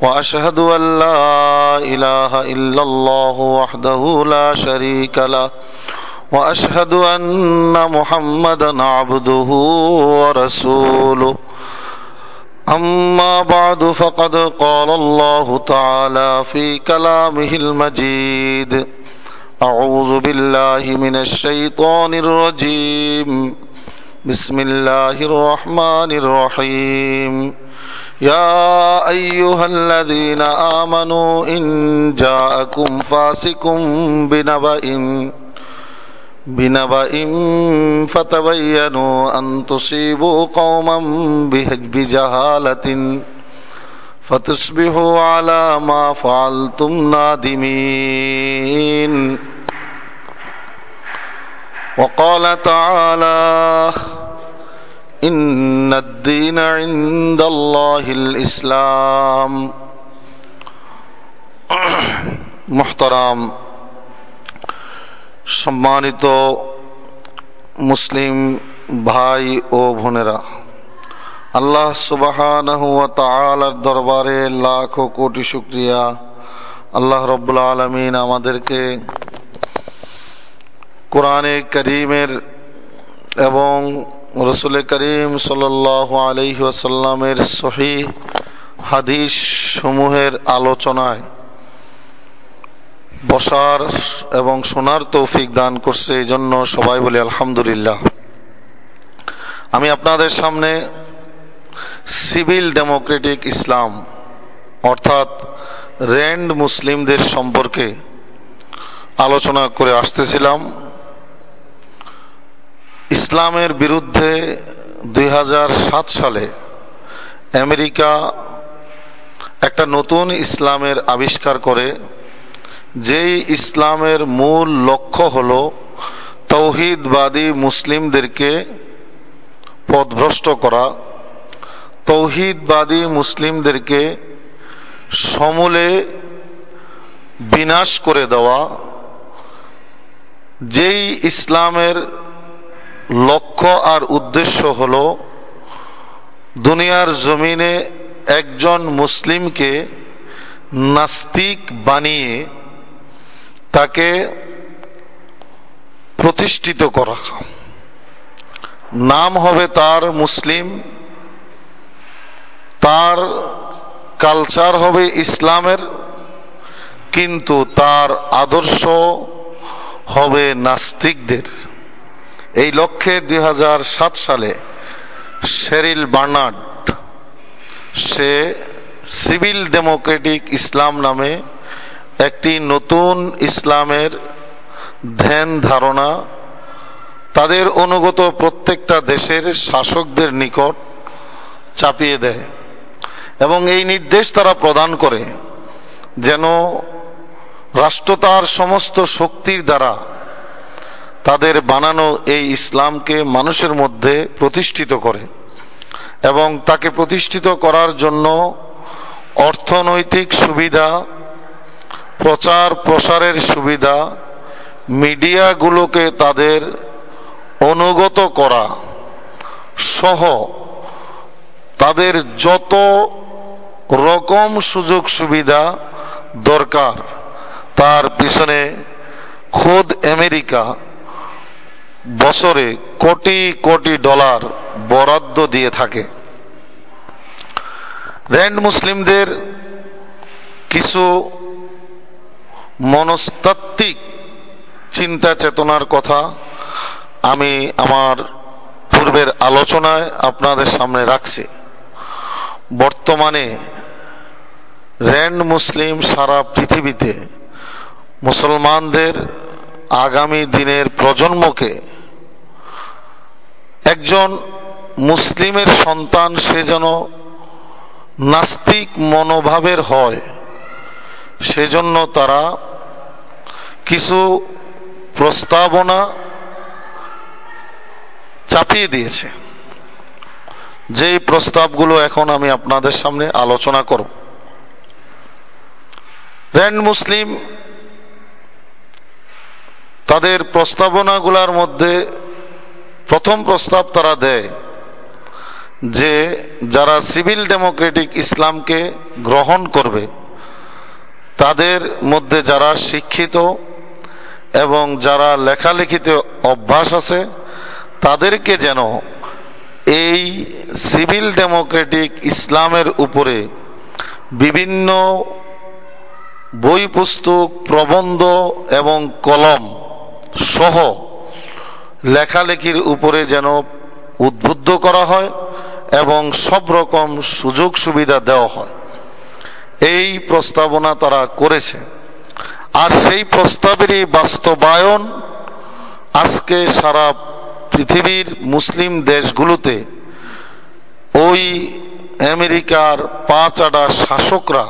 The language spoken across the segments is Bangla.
وأشهد أن لا إله إلا الله وحده لا شريك له وأشهد أن محمدا عبده ورسوله. أما بعد فقد قال الله تعالى في كلامه المجيد أعوذ بالله من الشيطان الرجيم. بسم الله الرحمن الرحيم. يا أيها الذين آمنوا إن جاءكم فاسق بنبأ بنبأ فتبينوا أن تصيبوا قوما بجهالة فتصبحوا على ما فعلتم نادمين. وقال تعالى إن الدين عند الله الإسلام محترم সম্মানিত মুসলিম ভাই ও বোনেরা আল্লাহ সুবহানাহু ওয়া তাআলার দরবারে লাখ কোটি শুকরিয়া আল্লাহ রব্বুল আলামিন আমাদেরকে কোরআনে করিমের এবং রসুল করিম সাল আলহি আসাল্লামের সহি হাদিস সমূহের আলোচনায় বসার এবং শোনার তৌফিক দান করছে এই জন্য সবাই বলে আলহামদুলিল্লাহ। আমি আপনাদের সামনে সিভিল ডেমোক্রেটিক ইসলাম অর্থাৎ র্যান্ড মুসলিমদের সম্পর্কে আলোচনা করে আসতেছিলাম। ইসলামের বিরুদ্ধে দুই হাজার সাত সালে আমেরিকা একটা নতুন ইসলামের আবিষ্কার করে, যেই ইসলামের মূল লক্ষ্য হল তৌহিদবাদী মুসলিমদেরকে পদভ্রষ্ট করা, তৌহিদবাদী মুসলিমদেরকে সমূলে বিনাশ করে দেওয়া, যেই ইসলামের লক্ষ্য আর উদ্দেশ্য হল দুনিয়ার জমিনে একজন মুসলিমকে নাস্তিক বানিয়ে তাকে প্রতিষ্ঠিত করা। নাম হবে তার মুসলিম, তার কালচার হবে ইসলামের, কিন্তু তার আদর্শ হবে নাস্তিকদের। এই লক্ষ্যে দুই হাজার সাত সালে শেরিল বার্নার্ড, সে সিভিল ডেমোক্রেটিক ইসলাম নামে একটি নতুন ইসলামের ধ্যান ধারণা, তাদের অনুগত প্রত্যেকটা দেশের শাসকদের নিকট চাপিয়ে দেয় এবং এই নির্দেশ তারা প্রদান করে যেন রাষ্ট্র তার সমস্ত শক্তির দ্বারা তাদের বানানো এই ইসলামকে মানুষের মধ্যে প্রতিষ্ঠিত করে এবং তাকে প্রতিষ্ঠিত করার জন্য অর্থনৈতিক সুবিধা, প্রচার প্রসারের সুবিধা, মিডিয়াগুলোকে তাদের অনুগত করা সহ তাদের যত রকম সুযোগ সুবিধা দরকার, তার পিছনে খোদ আমেরিকা বছরে কোটি কোটি ডলার বরাদ্দ দিয়ে থাকে। র্যান্ড মুসলিমদের কিছু মনস্তাত্ত্বিক চিন্তা চেতনার কথা আমি আমার পূর্বের আলোচনায় আপনাদের সামনে রাখছি। বর্তমানে র্যান্ড মুসলিম সারা পৃথিবীতে মুসলমানদের আগামী দিনের প্রজন্মকে একজন মুসলিমের সন্তান, সে যেন নাস্তিক মনোভাবের হয়, সেজন্য তারা কিছু প্রস্তাবনা চাপিয়ে দিয়েছে। যেই প্রস্তাবগুলো এখন আমি আপনাদের সামনে আলোচনা করব। র্যান্ড মুসলিম তাদের প্রস্তাবনাগুলোর মধ্যে প্রথম প্রস্তাব তারা দেয় যে যারা সিভিল ডেমোক্রেটিক ইসলামকে গ্রহণ করবে, তাদের মধ্যে যারা শিক্ষিত এবং যারা লেখালেখিতে অভ্যাস আছে, তাদেরকে যেন এই সিভিল ডেমোক্রেটিক ইসলামের উপরে বিভিন্ন বই পুস্তক প্রবন্ধ এবং কলম সহ লেখালেখির উপরে যেন উদ্বুদ্ধ করা হয় এবং সব রকম সুযোগ সুবিধা দেওয়া হয়। এই প্রস্তাবনা তারা করেছে। আর সেই প্রস্তাবেরই বাস্তবায়ন আজকে সারা পৃথিবীর মুসলিম দেশগুলোতে ওই আমেরিকার পাঁচ আডা শাসকরা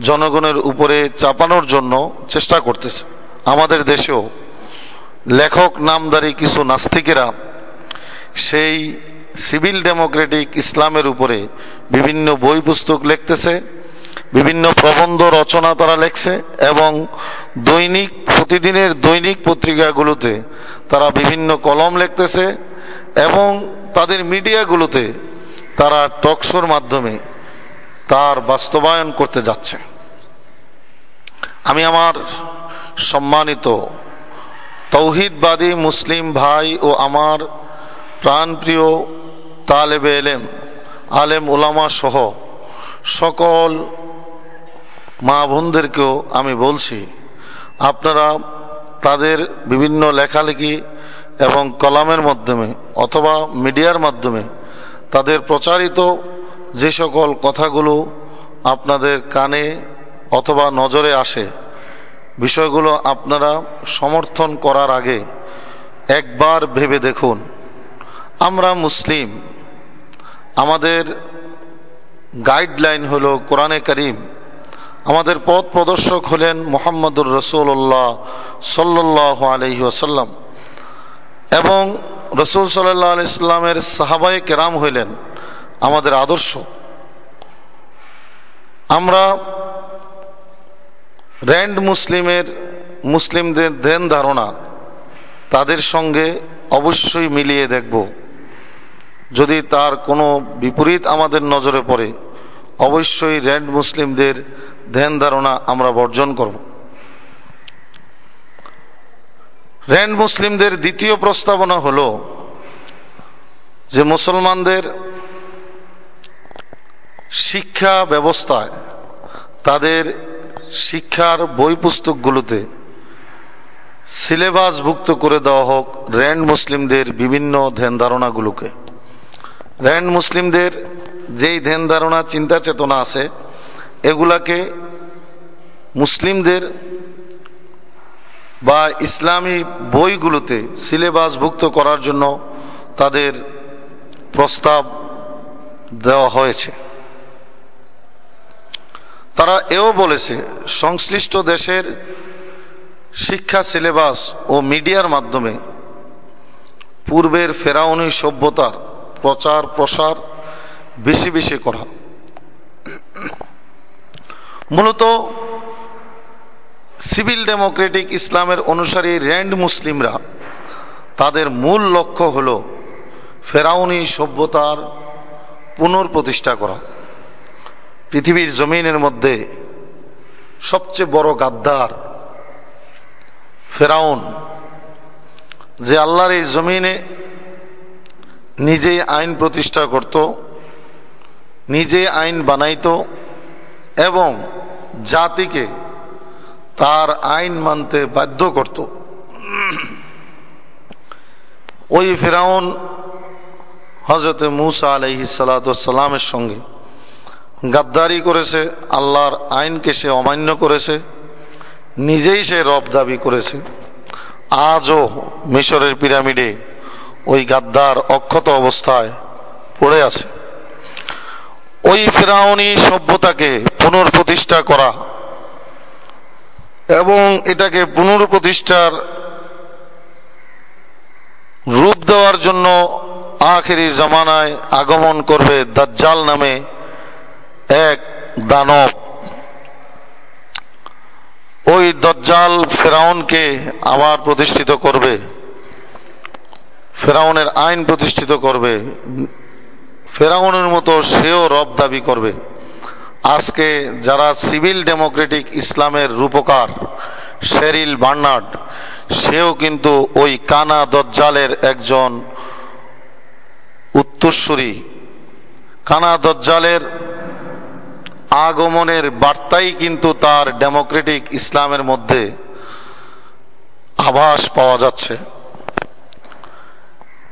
জনগণের উপরে চাপানোর জন্য চেষ্টা করতেছে। আমাদের দেশেও লেখক, নামদারি কিছু নাস্তিকেরা সেই সিভিল ডেমোক্রেটিক ইসলামের উপরে বিভিন্ন বই পুস্তক লিখতেছে, বিভিন্ন প্রবন্ধ রচনা তারা লেখছে এবং দৈনিক, প্রতিদিনের দৈনিক পত্রিকাগুলোতে তারা বিভিন্ন কলম লিখতেছে এবং তাদের মিডিয়াগুলোতে তারা টকশোর মাধ্যমে তার বাস্তবায়ন করতে যাচ্ছে। আমি আমার সম্মানিত তৌহিদবাদী মুসলিম ভাই ও আমার প্রাণপ্রিয় তালেবে এলেম, আলেম ওলামা সহ সকল মা বোনদেরকেও আমি বলছি, আপনারা তাদের বিভিন্ন লেখালেখি এবং কলামের মাধ্যমে অথবা মিডিয়ার মাধ্যমে তাদের প্রচারিত যে সকল কথাগুলো আপনাদের কানে অথবা নজরে আসে বিষয়গুলো আপনারা সমর্থন করার আগে একবার ভেবে দেখুন। আমরা মুসলিম। আমাদের গাইডলাইন হলো কোরআনে করিম। আমাদের পথ প্রদর্শক হলেন মোহাম্মদুর রসুল্লাহ সাল্লাহ আলহি আসাল্লাম এবং রসুল সাল্লাহ আলি ইসলামের সাহাবাই কেরাম হইলেন আমাদের আদর্শ। আমরা র্যান্ড মুসলিমের, মুসলিমদের ধ্যান ধারণা, তাদের সঙ্গে অবশ্যই মিলিয়ে দেখব। যদি তার কোনো বিপরীত আমাদের নজরে পড়ে, অবশ্যই র্যান্ড মুসলিমদের ধ্যান ধারণা আমরা বর্জন করব। র্যান্ড মুসলিমদের দ্বিতীয় প্রস্তাবনা হল যে মুসলমানদের শিক্ষা ব্যবস্থায় তাদের শিক্ষার বই পুস্তকগুলোতে সিলেবাসভুক্ত করে দেওয়া হোক র্যান্ড মুসলিমদের বিভিন্ন ধ্যান ধারণাগুলোকে। র্যান্ড মুসলিমদের যেই ধ্যান ধারণা, চিন্তা চেতনা আছে, এগুলাকে মুসলিমদের বা ইসলামী বইগুলোতে সিলেবাসভুক্ত করার জন্য তাদের প্রস্তাব দেওয়া হয়েছে। তারা এও বলেছে, সংশ্লিষ্ট দেশের শিক্ষা সিলেবাস ও মিডিয়ার মাধ্যমে পূর্বের ফেরাউনি সভ্যতার প্রচার প্রসার বেশি বেশি করা মূলত সিভিল ডেমোক্রেটিক ইসলামের অনুসারী র্যান্ড মুসলিমরা তাদের মূল লক্ষ্য হল ফেরাউনি সভ্যতার পুনর্প্রতিষ্ঠা করা। পৃথিবীর জমিনের মধ্যে সবচেয়ে বড় গাদ্দার, ফেরাউন, যে আল্লাহর এই জমিনে নিজেই আইন প্রতিষ্ঠা করত নিজে আইন বানাইত এবং জাতিকে তার আইন মানতে বাধ্য করত। ওই ফেরাউন হজরতে মুসা আলহি সঙ্গে গাদ্দারি করেছে, আল্লাহর আইনকে সে অমান্য করেছে, নিজেই সে রব দাবি করেছে। আজও মিশরের পিরামিডে ওই গাদ্দার অক্ষত অবস্থায় পড়ে আছে। ওই ফেরাউনি সভ্যতাকে পুনর্প্রতিষ্ঠা করা এবং এটাকে পুনর্প্রতিষ্ঠার রূপ দেওয়ার জন্য আখেরি জামানায় আগমন করবে দাজ্জাল নামে এক দানব, ওই দজ্জাল ফেরাউনকে আবার প্রতিষ্ঠিত করবে, ফেরাউনের আইন প্রতিষ্ঠিত করবে, ফেরাউনের মতো সেও রব দাবি করবে। আজকে যারা সিভিল ডেমোক্রেটিক ইসলামের রূপকার, শেরিল বার্নার্ড, সেও কিন্তু ওই কানা দজ্জালের একজন উত্তরসূরি। কানা দজ্জালের আগমনের বার্তাই কিন্তু তার ডেমোক্রেটিক ইসলামের মধ্যে আভাস পাওয়া যাচ্ছে।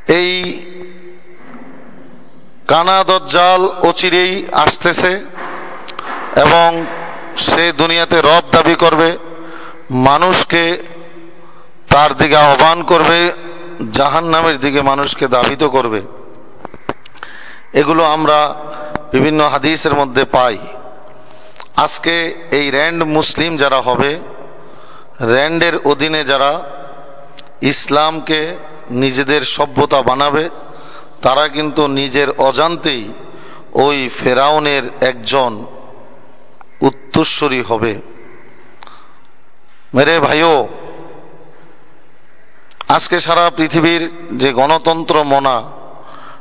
এই কানা দজ্জাল অচিরেই আসতেছে এবং সে দুনিয়াতে রব দাবি করবে, মানুষকে তার দিকে আহ্বান করবে জাহান নামের দিকে মানুষকে দাবিত করবে। এগুলো আমরা বিভিন্ন হাদিসের মধ্যে পাই। আজকে এই র্যান্ড মুসলিম যারা হবে, র্যান্ডের অধীনে যারা ইসলামকে নিজেদের সভ্যতা বানাবে, তারা কিন্তু নিজের অজান্তেই ওই ফেরাউনের একজন উত্তরস্বরী হবে। মেরে ভাইও, আজকে সারা পৃথিবীর যে গণতন্ত্র মনা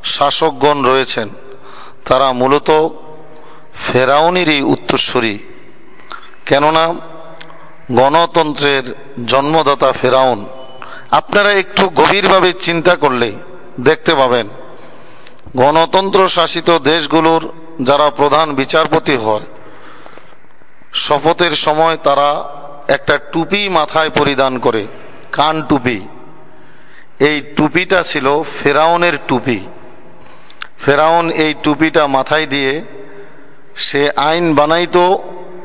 শাসকগণ রয়েছেন, তারা মূলত ফেরাউনেরই উত্তরস্বরী কেননা গণতন্ত্রের জন্মদাতা ফেরাউন। আপনারা একটু গভীরভাবে চিন্তা করলে দেখতে পাবেন, গণতন্ত্র শাসিত দেশগুলোর যারা প্রধান বিচারপতি হয়, শপথের সময় তারা একটা টুপি মাথায় পরিধান করে, কান টুপি। এই টুপিটা ছিল ফেরাউনের টুপি। ফেরাউন এই টুপিটা মাথায় দিয়ে সে আইন বানাইত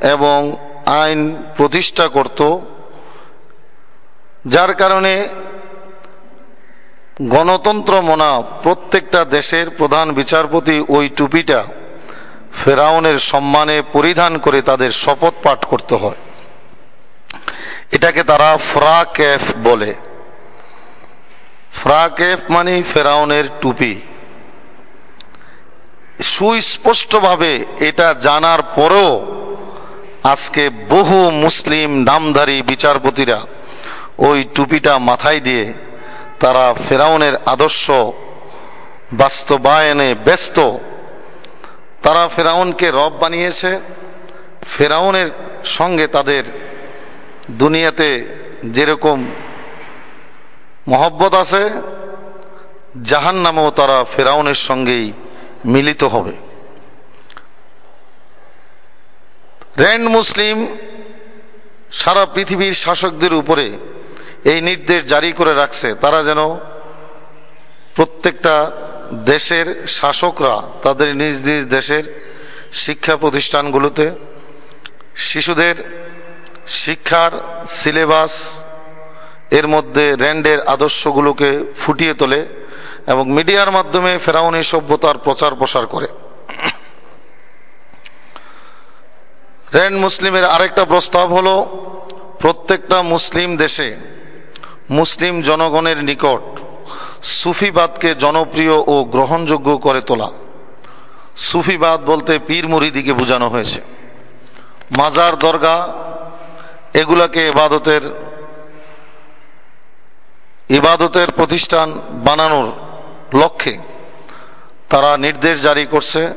এবং আইন প্রতিষ্ঠা করত, যার কারণে গণতন্ত্র মনা প্রত্যেকটা দেশের প্রধান বিচারপতি ওই টুপিটা ফেরাউনের সম্মানে পরিধান করে তাদের শপথ পাঠ করতে হয়। এটাকে তারা ফ্রাকেফ বলে। ফ্রাকেফ মানে ফেরাউনের টুপি। সুস্পষ্টভাবে এটা জানার পরেও আজকে বহু মুসলিম নামধারী বিচারপতিরা ওই টুপিটা মাথায় দিয়ে তারা ফেরাউনের আদর্শ বাস্তবায়নে ব্যস্ত। তারা ফেরাউনকে রব বানিয়েছে। ফেরাউনের সঙ্গে তাদের দুনিয়াতে যেরকম মহব্বত আছে জাহান নামেও তারা ফেরাউনের সঙ্গেই মিলিত হবে। র্যান্ড মুসলিম সারা পৃথিবীর শাসকদের উপরে এই নির্দেশ জারি করে রাখছে। তারা যেন প্রত্যেকটা দেশের শাসকরা তাদের নিজ নিজ দেশের শিক্ষা প্রতিষ্ঠানগুলোতে শিশুদের শিক্ষার সিলেবাস এর মধ্যে র্যান্ডের আদর্শগুলোকে ফুটিয়ে তোলে। এবং মিডিয়ার মাধ্যমে ফেরাউনি সভ্যতার প্রচার প্রসার করে। র্যান্ড মুসলিমের আরেকটা প্রস্তাব হলো, প্রত্যেকটা মুসলিম দেশে মুসলিম জনগণের নিকট সুফিবাদকে জনপ্রিয় ও গ্রহণযোগ্য করে তোলা। সুফিবাদ বলতে পীর মুরিদিকে বোঝানো হয়েছে। মাজার দরগা, এগুলাকে ইবাদতের ইবাদতের প্রতিষ্ঠান বানানোর লক্ষ্যে। তারা নির্দেশ জারি করছে,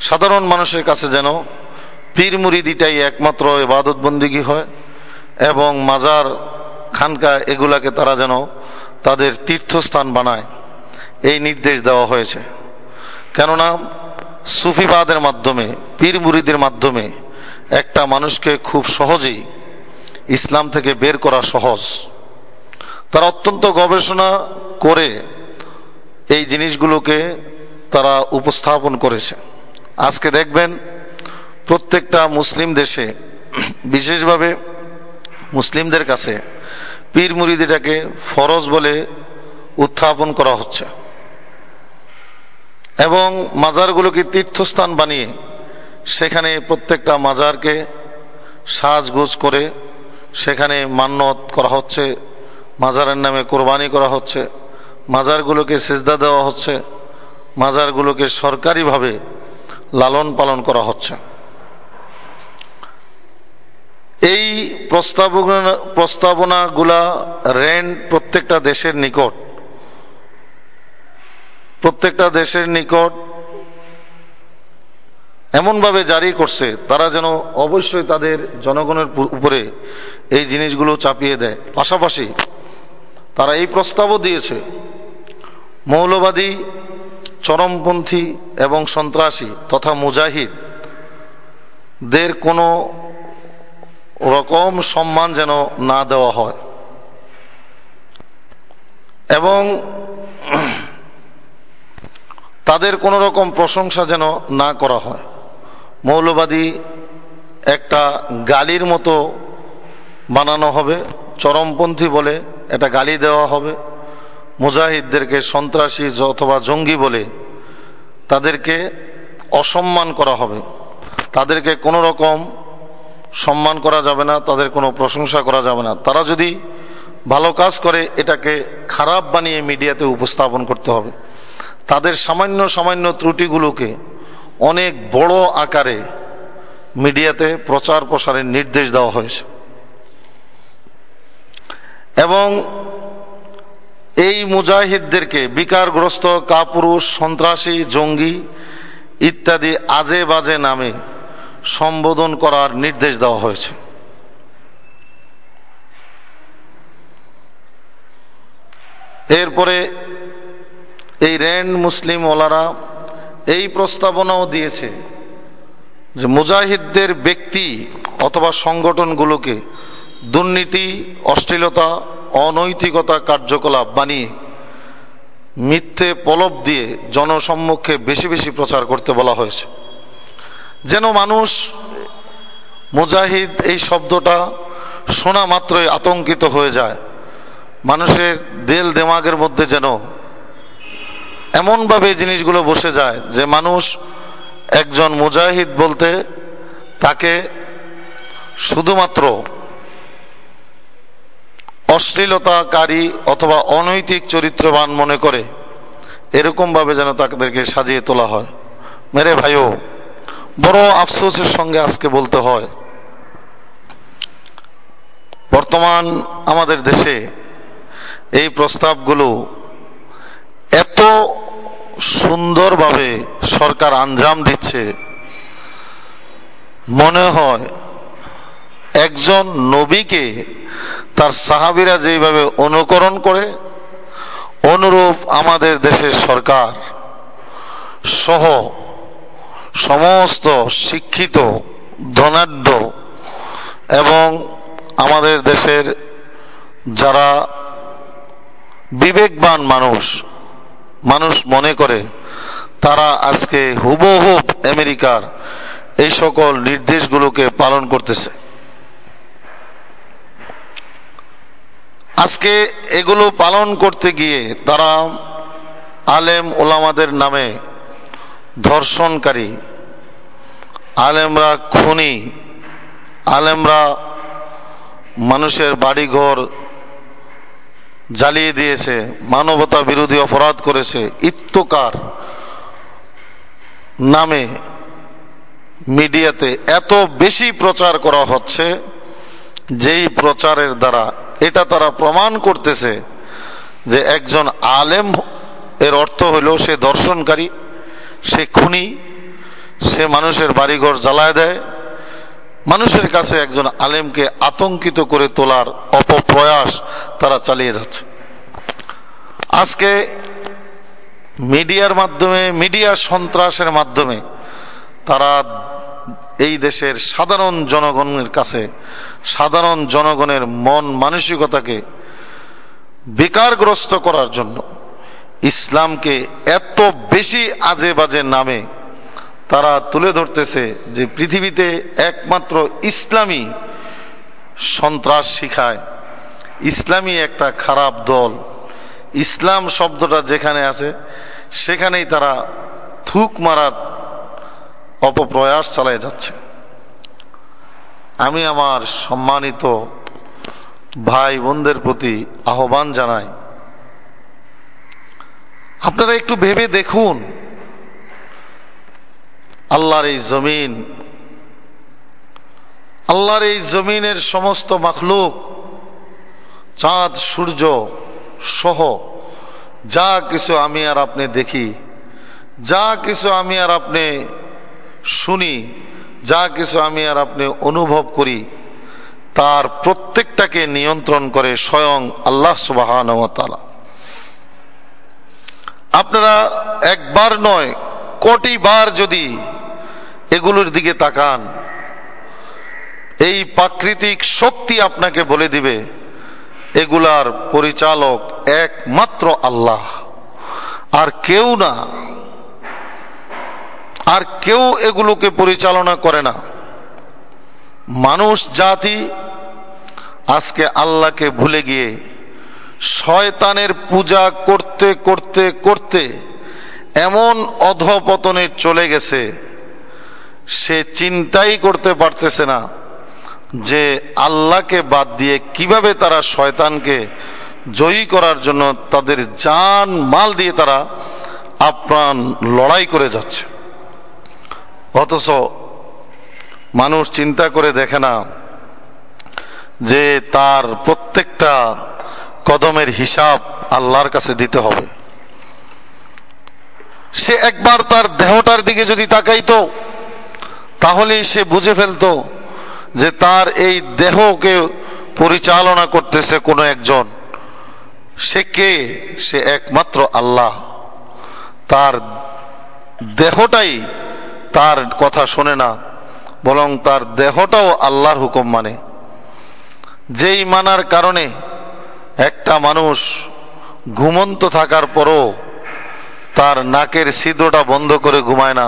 সাধারণ মানুষের কাছে যেন পীর মুরিদিটাই একমাত্র ইবাদত বন্দিগি হয় এবং মাজার খানকা এগুলাকে তারা যেন তাদের তীর্থস্থান বানায়। এই নির্দেশ দেওয়া হয়েছে। কেননা, সুফিবাদের মাধ্যমে, পীর মুরিদের মাধ্যমে একটা মানুষকে খুব সহজেই ইসলাম থেকে বের করা সহজ। তারা অত্যন্ত গবেষণা করে এই জিনিসগুলোকে তারা উপস্থাপন করেছে। আজকে দেখবেন প্রত্যেকটা মুসলিম দেশে, বিশেষভাবে মুসলিমদের কাছে পীর মুরিদিটাকে ফরজ বলে উত্থাপন করা হচ্ছে। এবং মাজারগুলোকে তীর্থস্থান বানিয়ে সেখানে প্রত্যেকটা মাজারকে সাজগোজ করে সেখানে মান্যত করা হচ্ছে, মাজারের নামে কোরবানি করা হচ্ছে। মাজারগুলোকে সেজদা দেওয়া হচ্ছে, মাজারগুলোকে সরকারিভাবে লালন পালন করা হচ্ছে। এই প্রস্তাবনা, প্রস্তাবনাগুলা রেন্ট প্রত্যেকটা দেশের নিকট, প্রত্যেকটা দেশের নিকট এমনভাবে জারি করছে, তারা যেন অবশ্যই তাদের জনগণের উপরে এই জিনিসগুলো চাপিয়ে দেয়। পাশাপাশি তারা এই প্রস্তাবও দিয়েছে মৌলবাদী, চরমপন্থী এবং সন্ত্রাসী তথা মুজাহিদ, দের কোনো রকম সম্মান যেন না দেওয়া হয়। এবং তাদের কোনো রকম প্রশংসা যেন না করা হয়। মৌলবাদী একটা গালির মতো বানানো হবে, চরমপন্থী বলে এটা গালি দেওয়া হবে। মুজাহিদদেরকে সন্ত্রাসী অথবা জঙ্গি বলে তাদেরকে অসম্মান করা হবে। তাদেরকে কোনো রকম সম্মান করা যাবে না, তাদের কোনো প্রশংসা করা যাবে না। তারা যদি ভালো কাজ করে, এটাকে খারাপ বানিয়ে মিডিয়াতে উপস্থাপন করতে হবে। তাদের সামান্য সামান্য ত্রুটিগুলোকে অনেক বড় আকারে মিডিয়াতে প্রচার প্রসারের নির্দেশ দেওয়া হয়েছে। এবং এই মুজাহিদদেরকে বিকারগ্রস্ত কাপুরুষ, সন্ত্রাসী, জঙ্গি ইত্যাদি আজে বাজে নামে সম্বোধন করার নির্দেশ দেওয়া হয়েছে। এরপরে এই র্যান্ড মুসলিম ওলারা এই প্রস্তাবনাও দিয়েছে যে মুজাহিদদের ব্যক্তি অথবা সংগঠনগুলোকে দুর্নীতি, অশ্লীলতা অনৈতিকতা কার্যকলাপ বানিয়ে মিথ্যে পলব দিয়ে জনসম্মুখে বেশি বেশি প্রচার করতে বলা হয়েছে। যেন মানুষ মুজাহিদ এই শব্দটা শোনা মাত্রই আতঙ্কিত হয়ে যায়। মানুষের দেল দেমাগের মধ্যে যেন এমনভাবে জিনিসগুলো বসে যায় যে মানুষ একজন মুজাহিদ বলতে তাকে শুধুমাত্র অশ্লীলতাকারী অথবা অনৈতিক চরিত্রবান মনে করে এরকম ভাবে যেন তাদেরকে সাজিয়ে তোলা হয়। মেরে ভাইও, বড় আফসোসের সঙ্গে আজকে বলতে হয়, বর্তমান আমাদের দেশে এই প্রস্তাবগুলো এত সুন্দরভাবে সরকার আঞ্জাম দিচ্ছে, মনে হয় একজন নবীকে তার সাহাবিরা যেভাবে অনুকরণ করে, অনুরূপ আমাদের দেশের সরকার সহ সমস্ত শিক্ষিত, ধনাঢ্য এবং আমাদের দেশের যারা বিবেকবান মানুষ মানুষ মনে করে, তারা আজকে হুবহুব আমেরিকার এই সকল নির্দেশগুলোকে পালন করতেছে। আজকে এগুলো পালন করতে গিয়ে তারা আলেম ওলামাদের নামে ধর্ষণকারী, আলেমরা খুনি, আলেমরা মানুষের বাড়িঘর জ্বালিয়ে দিয়েছে, মানবতা বিরোধী অপরাধ করেছে, ইত্যকার নামে মিডিয়াতে এত বেশি প্রচার করা হচ্ছে, যেই প্রচারের দ্বারা এটা তারা প্রমাণ করতেছে যে একজন আলেম এর অর্থ হইল সে দর্শনকারী, সে খুনি, সে মানুষের বাড়িঘর জ্বালায় দেয়, মানুষের কাছে একজন আলেমকে আতঙ্কিত করে তোলার অপপ্রয়াস তারা চালিয়ে যাচ্ছে। আজকে মিডিয়ার মাধ্যমে, মিডিয়া সন্ত্রাসের মাধ্যমে তারা এই দেশের সাধারণ জনগণের কাছে, সাধারণ জনগণের মন মানসিকতাকে বেকারগ্রস্ত করার জন্য ইসলামকে এত বেশি আজে বাজে নামে তারা তুলে ধরতেছে যে পৃথিবীতে একমাত্র ইসলামী সন্ত্রাস শিখায়। ইসলামী একটা খারাপ দল। ইসলাম শব্দটা যেখানে আছে, সেখানেই তারা থুক মারার অপপ্রয়াস চালায় যাচ্ছে। আমি আমার সম্মানিত ভাই বোনদের প্রতি আহ্বান জানাই। আপনারা একটু ভেবে দেখুন, আল্লাহর এই জমিন, আল্লাহর এই জমিনের সমস্ত মাখলুক, চাঁদ, সূর্য সহ যা কিছু আমি আর আপনি দেখি, যা কিছু আমি আর আপনি শুনি, যা কিছু আমি আর আপনি অনুভব করি, তার প্রত্যেকটাকে নিয়ন্ত্রণ করে স্বয়ং আল্লাহ সুবাহ আপনারা একবার নয়, কোটি বার যদি এগুলোর দিকে তাকান, এই প্রাকৃতিক শক্তি আপনাকে বলে দিবে, এগুলার পরিচালক একমাত্র আল্লাহ। আর কেউ না আর কেউ এগুলোকে পরিচালনা করে না। মানুষ, জাতি আজকে আল্লাহকে ভুলে গিয়ে শয়তানের পূজা করতে করতে করতে এমন অধপতনে চলে গেছে, সে চিন্তাই করতে পারতেছে না যে আল্লাহকে বাদ দিয়ে কীভাবে তারা শয়তানকে জয়ী করার জন্য তাদের জান মাল দিয়ে তারা আপ্রাণ লড়াই করে যাচ্ছে। অথচ মানুষ চিন্তা করে দেখে না যে তার প্রত্যেকটা কদমের হিসাব আল্লাহর কাছে দিতে হবে। সে একবার তার দেহটার দিকে যদি তাকাইতো তাহলে সে বুঝে ফেলতো যে তার এই দেহকে পরিচালনা করতেছে কোনো একজন। সে কে? সে একমাত্র আল্লাহ। তার দেহটাই তার কথা শোনে না, বরং তার দেহটাও আল্লাহর হুকুম মানে। যেই মানার কারণে একটা মানুষ ঘুমন্ত থাকার পরও তার নাকের ছিদ্রটা বন্ধ করে ঘুমায় না,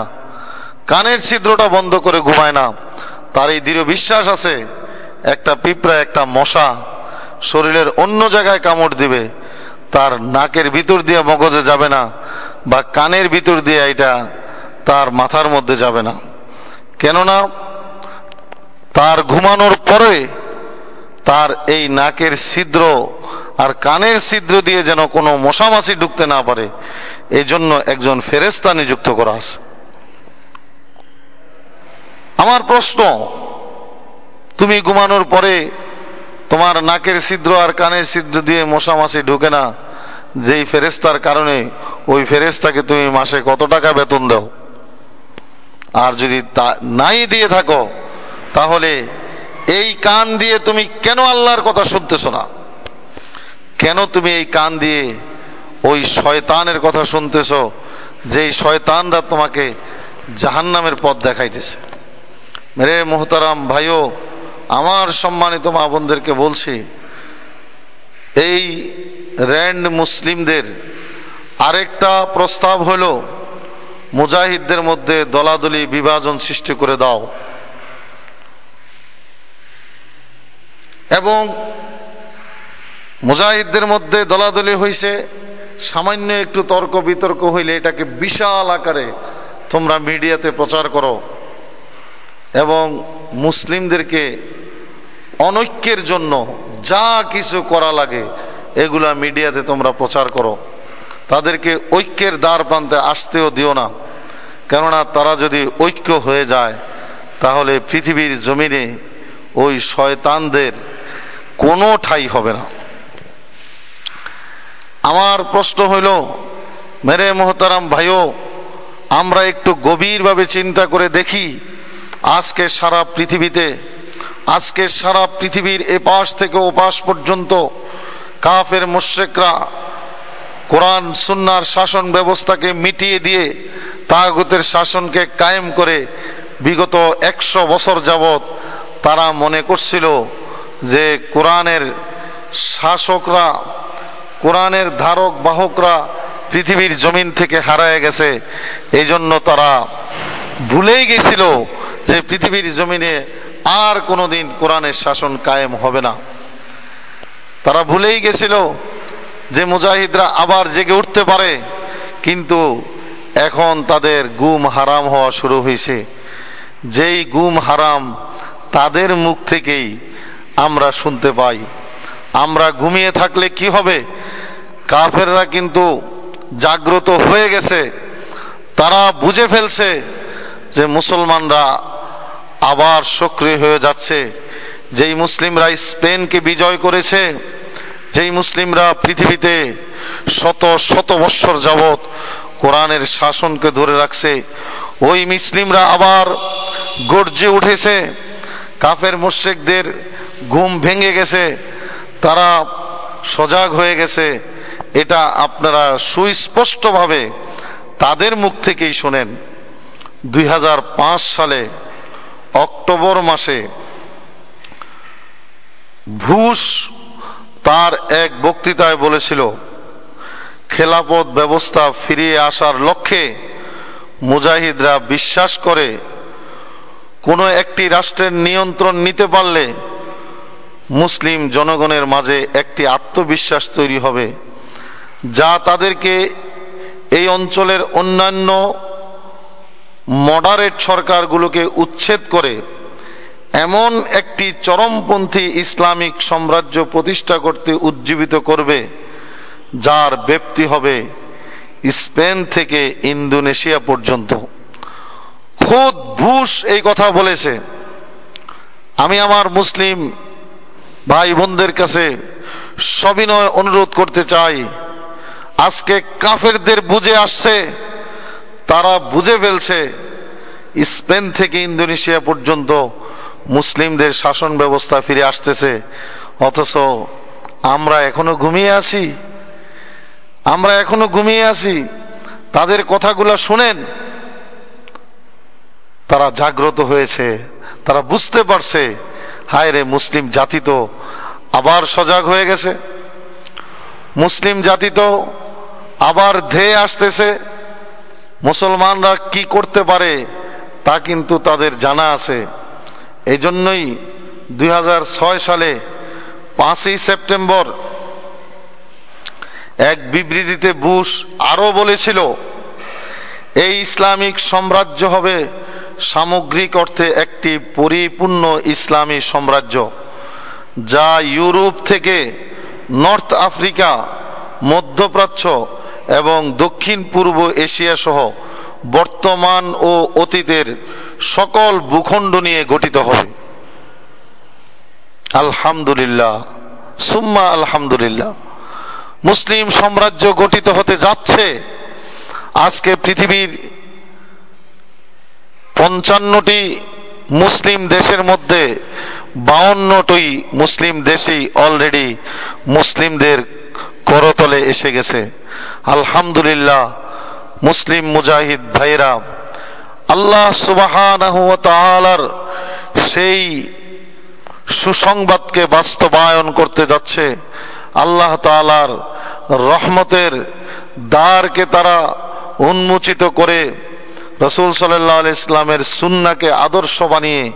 কানের ছিদ্রটা বন্ধ করে ঘুমায় না, তার এই দৃঢ় বিশ্বাস আছে, একটা পিঁপড়া, একটা মশা শরীরের অন্য জায়গায় কামড় দিবে, তার নাকের ভিতর দিয়ে মগজে যাবে না, বা কানের ভিতর দিয়ে এটা তার মাথার মধ্যে যাবে না। কেননা তার ঘুমানোর পরে তার এই নাকের ছিদ্র আর কানের ছিদ্র দিয়ে যেন কোনো মশামাছি ঢুকতে না পারে এই জন্য একজন ফেরেস্তা নিযুক্ত করা আছে। আমার প্রশ্ন, তুমি ঘুমানোর পরে তোমার নাকের ছিদ্র আর কানের ছিদ্র দিয়ে মশা মাছি ঢুকে না, যেই ফেরেস্তার কারণে ওই ফেরেস্তাকে তুমি মাসে কত টাকা বেতন দাও? আর যদি তা নাই দিয়ে থাকো, তাহলে এই কান দিয়ে তুমি কেন আল্লাহর কথা শুনতেছ না? কেন তুমি এই কান দিয়ে ওই শয়তানের কথা শুনতেছ, যেই শয়তানরা তোমাকে জাহান্নামের পথ দেখাইতেছে? মেরে মোহতারাম ভাইও, আমার সম্মানিত মা বোনদেরকে বলছি, এই র্যান্ড মুসলিমদের আরেকটা প্রস্তাব হলো মুজাহিদদের মধ্যে দলাদলি, বিভাজন সৃষ্টি করে দাও। এবং মুজাহিদদের মধ্যে দলাদলি হয়েছে সামান্য একটু তর্ক বিতর্ক হইলে এটাকে বিশাল আকারে তোমরা মিডিয়াতে প্রচার করো। এবং মুসলিমদেরকে অনৈক্যের জন্য যা কিছু করা লাগে, এগুলা মিডিয়াতে তোমরা প্রচার করো। তাদেরকে ঐক্যের দ্বার প্রান্তে আসতেও দিও না। কেননা তারা যদি ঐক্য হয়ে যায়, তাহলে পৃথিবীর জমিনে ওই শয়তানদের কোনো ঠাই হবে না। আমার প্রশ্ন হইল, মেরে মোহতারাম ভাইও, আমরা একটু গভীরভাবে চিন্তা করে দেখি, আজকে সারা পৃথিবীতে, আজকে সারা পৃথিবীর এপাশ থেকে ওপাশ পর্যন্ত কাফের মোশেকরা কোরআন, সুন্নার শাসন ব্যবস্থাকে মিটিয়ে দিয়ে তাগতের শাসনকে কায়েম করে বিগত একশো বছর যাবৎ তারা মনে করছিল যে কোরআনের শাসকরা, কোরআনের ধারক, বাহকরা পৃথিবীর জমিন থেকে হারায় গেছে। এই জন্য তারা ভুলেই গেছিল যে পৃথিবীর জমিনে আর কোনোদিন কোরআনের শাসন কায়েম হবে না। তারা ভুলেই গেছিল যে মুজাহিদরা আবার জেগে উঠতে পারে, কিন্তু এখন তাদের গুম হারাম হওয়া শুরু হয়েছে যেই গুম হারাম তাদের মুখ থেকেই আমরা শুনতে পাই। আমরা ঘুমিয়ে থাকলে কি হবে? কাফেররা কিন্তু জাগ্রত হয়ে গেছে। তারা বুঝে ফেলছে যে মুসলমানরা আবার সক্রিয় হয়ে যাচ্ছে। যেই মুসলিমরা স্পেনকে বিজয় করেছে যেই মুসলিমরা পৃথিবীতে শত শত বৎসর যাবৎ কোরআনের শাসনকে ধরে রাখছে, ওই মুসলিমরা আবার গর্জে উঠেছে, কাফের মুশ্রিকদের ঘুম ভেঙে গেছে, তারা সজাগ হয়ে গেছে। এটা আপনারা সুস্পষ্টভাবে তাদের মুখ থেকেই শোনেন। দুই হাজার পাঁচ সালে অক্টোবর মাসে ভুশ তার এক বক্তৃতায় বলেছিল, খেলাপথ ব্যবস্থা ফিরিয়ে আসার লক্ষ্যে মুজাহিদরা বিশ্বাস করে কোনো একটি রাষ্ট্রের নিয়ন্ত্রণ নিতে পারলে মুসলিম জনগণের মাঝে একটি আত্মবিশ্বাস তৈরি হবে, যা তাদেরকে এই অঞ্চলের অন্যান্য মডারেট সরকারগুলোকে উচ্ছেদ করে এমন একটি চরমপন্থী ইসলামিক সাম্রাজ্য প্রতিষ্ঠা করতে উজ্জীবিত করবে, যার ব্যক্তি হবে স্পেন থেকে ইন্দোনেশিয়া পর্যন্ত। খোদ বুশ এই কথা বলেছে। আমি আমার মুসলিম ভাই বোনদের কাছে সবিনয় অনুরোধ করতে চাই, আজকে কাফেরদের বুঝে আসছে, তারা বুঝে ফেলছে, স্পেন থেকে ইন্দোনেশিয়া পর্যন্ত মুসলিমদের শাসন ব্যবস্থা ফিরে আসতেছে। অথচ আমরা এখনও ঘুমিয়ে আছি। আমরা এখনও ঘুমিয়ে আছি। তাদের কথাগুলো শুনেন। তারা জাগ্রত হয়েছে। তারা বুঝতে পারছে হায় রে মুসলিম জাতি তো আবার সজাগ হয়ে গেছে। মুসলিম জাতি তো আবার ধেয়ে আসতেছে। মুসলমানরা কি করতে পারে তা কিন্তু তাদের জানা আছে। এই জন্যই দুই সালে পাঁচই সেপ্টেম্বর এক বিবৃতিতে বুশ আরও বলেছিল, এই ইসলামিক সাম্রাজ্য হবে সামগ্রিক অর্থে একটি পরিপূর্ণ ইসলামী সাম্রাজ্য, যা ইউরোপ থেকে নর্থ আফ্রিকা, মধ্যপ্রাচ্য এবং দক্ষিণ পূর্ব এশিয়া সহ বর্তমান ও অতীতের সকল ভূখণ্ড নিয়ে গঠিত হবে। আলহামদুলিল্লাহ, সুম্মা আলহামদুলিল্লাহ। মুসলিম সাম্রাজ্য গঠিত হতে যাচ্ছে। আজকে পৃথিবীর পঞ্চান্নটি মুসলিম দেশের মধ্যে বাউন্নটি মুসলিম দেশেই অলরেডি মুসলিমদের করতলে এসে গেছে। আলহামদুলিল্লাহ, মুসলিম মুজাহিদ ভাইরা আল্লাহ সুবাহার সেই সুসংবাদকে বাস্তবায়ন করতে যাচ্ছে। আল্লাহ তালার রহমতের দ্বারকে তারা উন্মোচিত করে রসুল সাল্লাহ ইসলামের সুন্নাকে আদর্শ বানিয়ে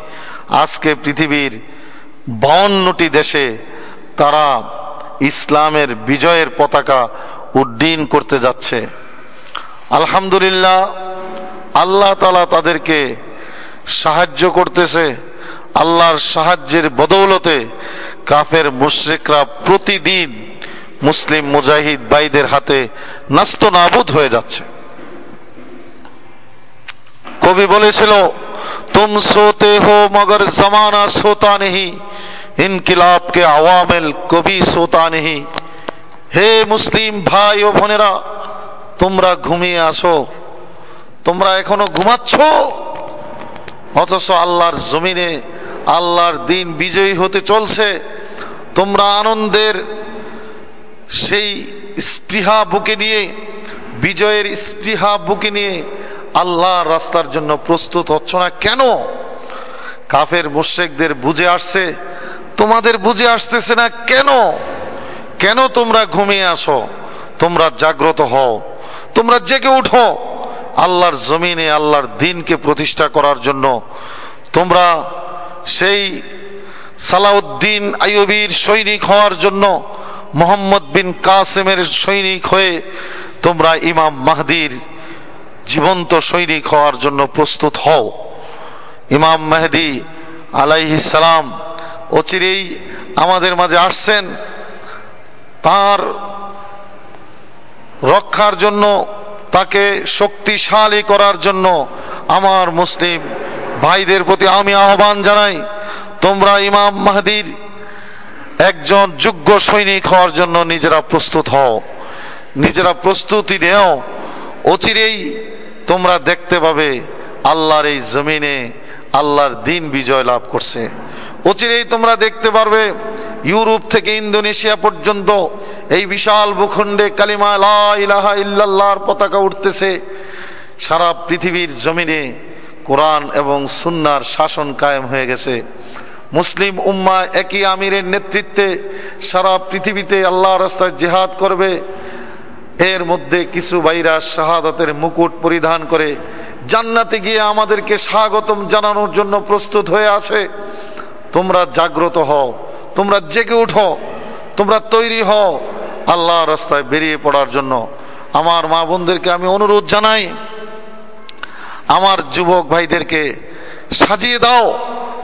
আজকে পৃথিবীর বাউন্নটি দেশে তারা ইসলামের বিজয়ের পতাকা উড্ডীন করতে যাচ্ছে। আলহামদুলিল্লাহ আল্লাহ তালা তাদেরকে সাহায্য করতেছে আল্লাহর সাহায্যের বদৌলতে কাফের মুশ্রিকরা প্রতিদিন মুসলিম মুজাহিদ বাইদের হাতে নাস্ত নাবুদ হয়ে যাচ্ছে। কবি বলেছিল, তুম সোতে হো মগর জমানা সোতা নেহি ইনকিলাব কে আওয়ামেল কবি সোতা নেহি হে মুসলিম ভাই ও বোনেরা, তোমরা ঘুমিয়ে আসো। তোমরা এখনও ঘুমাচ্ছ? অথচ আল্লাহর জমিনে আল্লাহর দিন বিজয়ী হতে চলছে। তোমরা আনন্দের সেই স্পৃহা বুকে নিয়ে, বিজয়ের স্পৃহা বুকে নিয়ে আল্লাহর রাস্তার জন্য প্রস্তুত হচ্ছ না কেন? কাফের মোশেকদের বুঝে আসছে। তোমাদের বুঝে আসতেছে না কেন? কেন তোমরা ঘুমিয়ে আসো তোমরা জাগ্রত হও। তোমরা জেগে উঠো। আল্লাহর জমিনে, আল্লাহর দিনকে প্রতিষ্ঠা করার জন্য। তোমরা সেই সালাউদ্দিন আইয়ুবীর সৈনিক হওয়ার জন্য মোহাম্মদ বিন কাসেমের সৈনিক হয়ে তোমরা ইমাম মাহদির জীবন্ত সৈনিক হওয়ার জন্য প্রস্তুত হও। ইমাম মেহদি আলাইহি সালাম অচিরেই আমাদের মাঝে আসছেন। তার রক্ষার জন্য তাকে শক্তিশালী করার জন্য আমার মুসলিম ভাইদের প্রতি আমি আহ্বান জানাই। তোমরা ইমাম মাহাদির একজন যোগ্য সৈনিক হওয়ার জন্য নিজেরা প্রস্তুত হও, নিজেরা প্রস্তুতি নেও। অচিরেই তোমরা দেখতে পাবে আল্লাহর এই জমিনে আল্লাহর দিন বিজয় লাভ করছে। অচিরেই তোমরা দেখতে পারবে ইউরোপ থেকে ইন্দোনেশিয়া পর্যন্ত এই বিশাল ভূখণ্ডে কালিমা ইলাহা ইল্লাল্লাহর পতাকা উঠতেছে। সারা পৃথিবীর জমিনে কোরআন এবং সুন্নার শাসন কায়েম হয়ে গেছে। মুসলিম উম্মা একই আমিরের নেতৃত্বে সারা পৃথিবীতে আল্লাহ রাস্তায় জেহাদ করবে। এর মধ্যে কিছু বাইরা শাহাদাতের মুকুট পরিধান করে জান্নাতে গিয়ে আমাদেরকে স্বাগতম জানানোর জন্য প্রস্তুত হয়ে আছে। তোমরা জাগ্রত হও। তোমরা জেগে উঠো, তোমরা তৈরি হও আল্লাহ রাস্তায় বেরিয়ে পড়ার জন্য। আমার মা বোনদেরকে আমি অনুরোধ জানাই, আমার যুবক ভাইদেরকে সাজিয়ে দাও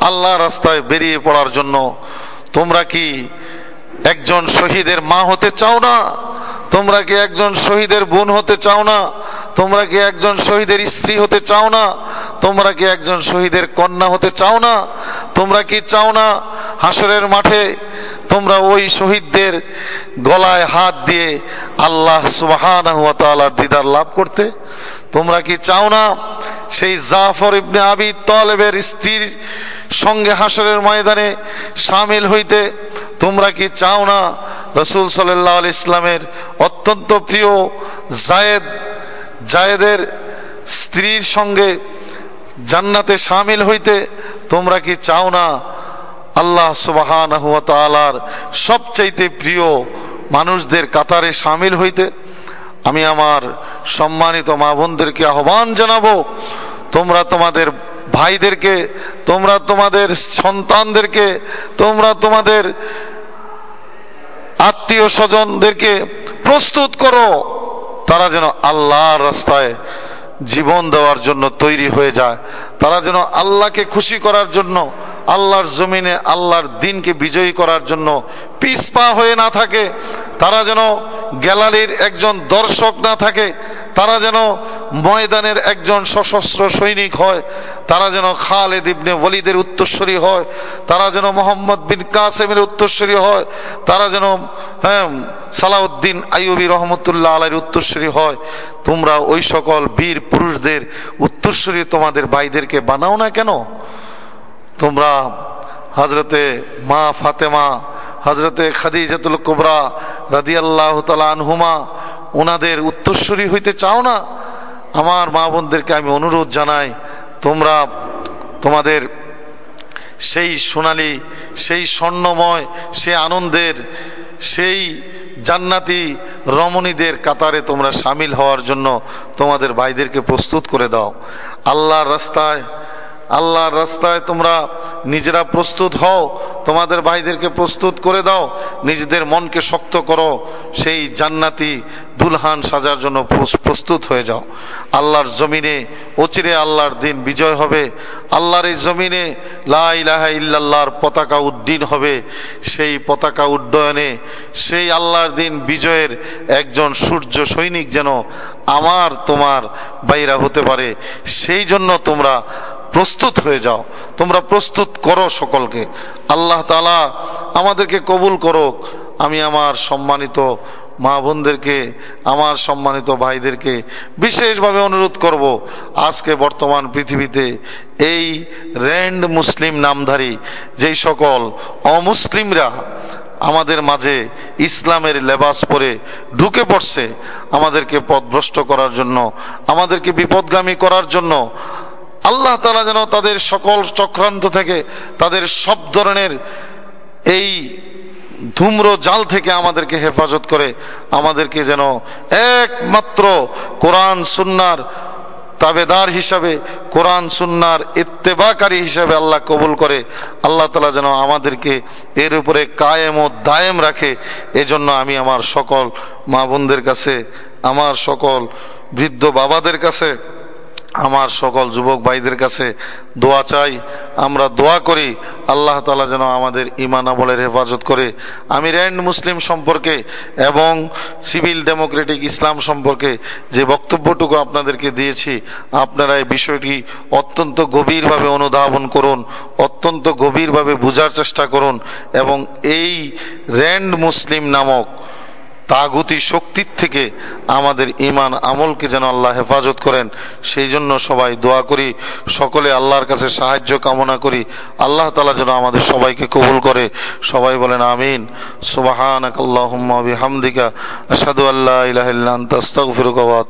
আল্লাহ রাস্তায় বেরিয়ে পড়ার জন্য। তোমরা কি একজন শহীদের মা হতে চাও না? তোমরা কি একজন শহীদের বোন হতে চাও না? তোমরা কি একজন শহীদের স্ত্রী হতে চাও না? তোমরা কি একজন শহীদের কন্যা হতে চাও না? তোমরা কি চাও না হাসরের মাঠে তোমরা ওই শহীদদের গলায় হাত দিয়ে আল্লাহ তাআলার দিদার লাভ করতে। তোমরা কি চাও না সেই জাফর ইবনে আবি তলেবের স্ত্রীর সঙ্গে হাসরের ময়দানে সামিল হইতে? তোমরা কি চাও না রসুল সাল্লাহ আল ইসলামের অত্যন্ত প্রিয় জায়েদ, জায়েদের স্ত্রীর সঙ্গে জান্নাতে সামিল হইতে? তোমরা কি চাও না আল্লাহ সুবাহান সবচাইতে প্রিয় মানুষদের কাতারে সামিল হইতে আমি আমার সম্মানিত মা বোনদেরকে আহ্বান জানাব, তোমরা তোমাদের ভাইদেরকে, তোমরা তোমাদের সন্তানদেরকে, তোমরা তোমাদের আত্মীয় স্বজনদেরকে প্রস্তুত করো, তারা যেন আল্লাহর রাস্তায় জীবন দেওয়ার জন্য তৈরি হয়ে যায়, তারা যেন আল্লাহকে খুশি করার জন্য আল্লাহর জমিনে আল্লাহর দিনকে বিজয়ী করার জন্য পিসপা হয়ে না থাকে, তারা যেন গ্যালারির একজন দর্শক না থাকে, তারা যেন ময়দানের একজন সশস্ত্র সৈনিক হয়, তারা যেন খালেদ ইবনে ওলিদের উত্তরস্বরী হয়, তারা যেন মোহাম্মদ বিন কাসেমের উত্তরস্বরী হয়, তারা যেন হ্যাঁ সালাউদ্দিন আইয়ুবী রহমতুল্লাহ আলাইয়ের উত্তরস্বরী হয়। তোমরা ওই সকল বীর পুরুষদের উত্তরস্বরী তোমাদের ভাইদেরকে বানাও না কেন? তোমরা হজরতে মা ফাতেমা হজরতে খাদিজাতুল কুবরা রাদিয়াল্লাহু তাআলা আনহুমা ওনাদের উত্তরস্বরী হইতে চাও না? আমার মা বোনদেরকে আমি অনুরোধ জানাই, তোমরা তোমাদের সেই সোনালি, সেই স্বর্ণময় সে আনন্দের, সেই জান্নাতি রমণীদের কাতারে তোমরা সামিল হওয়ার জন্য তোমাদের ভাইদেরকে প্রস্তুত করে দাও। আল্লাহর রাস্তায় আল্লাহর রাস্তায় তোমরা নিজেরা প্রস্তুত হও, তোমাদের ভাইদেরকে প্রস্তুত করে দাও, নিজেদের মনকে শক্ত করো, সেই জান্নাতি দুলহান সাজার জন্য প্রস্তুত হয়ে যাও। আল্লাহর জমিনে অচিরে আল্লাহর দিন বিজয় হবে। আল্লাহর এই জমিনে লাহা ইল্লাল্লাহর পতাকা উড্ডীন হবে। সেই পতাকা উড্ডয়নে সেই আল্লাহর দিন বিজয়ের একজন সূর্য সৈনিক যেন আমার, তোমার বাইরা হতে পারে। সেই জন্য তোমরা প্রস্তুত হয়ে যাও। তোমরা প্রস্তুত করো সকলকে। আল্লাহ তালা আমাদেরকে কবুল করুক। আমি আমার সম্মানিত মা বোনদেরকে, আমার সম্মানিত ভাইদেরকে বিশেষভাবে অনুরোধ করব, আজকে বর্তমান পৃথিবীতে এই র্যান্ড মুসলিম নামধারী যেই সকল অমুসলিমরা আমাদের মাঝে ইসলামের লেবাস পরে ঢুকে পড়ছে, আমাদেরকে পথভ্রষ্ট করার জন্য, আমাদেরকে বিপদগামী করার জন্য আল্লাহ তালা যেন তাদের সকল চক্রান্ত থেকে, তাদের সব ধরনের এই ধূম্র জাল থেকে আমাদেরকে হেফাজত করে, আমাদেরকে যেন একমাত্র কোরআন সুন্নার তাবেদার হিসাবে, কোরআন সুন্নার ইত্তেবাকারী হিসাবে আল্লাহ কবুল করে, আল্লাহ তালা যেন আমাদেরকে এর উপরে কায়েম ও দায়েম রাখে। এজন্য আমি আমার সকল মা বোনদের কাছে, আমার সকল বৃদ্ধ বাবাদের কাছে আমার সকল যুবক ভাইদের কাছে দোয়া চাই। আমরা দোয়া করি, আল্লাহ তালা যেন আমাদের ইমান আমলের হেফাজত করে। আমি র্যান্ড মুসলিম সম্পর্কে এবং সিভিল ডেমোক্রেটিক ইসলাম সম্পর্কে যে বক্তব্যটুকু আপনাদেরকে দিয়েছি, আপনারা এই বিষয়টি অত্যন্ত গভীরভাবে অনুধাবন করুন, অত্যন্ত গভীরভাবে বোঝার চেষ্টা করুন এবং এই র্যান্ড মুসলিম নামক তাগুতি শক্তির থেকে আমাদের ইমান আমলকে যেন আল্লাহ হেফাজত করেন, সেই জন্য সবাই দোয়া করি, সকলে আল্লাহর কাছে সাহায্য কামনা করি, আল্লাহ তালা যেন আমাদের সবাইকে কবুল করে, সবাই বলেন আমিন। সুবাহান আল্লাহ হামদিকা আসাদু আল্লাহ ইলাহ আস্তাগফিরুকা ওয়া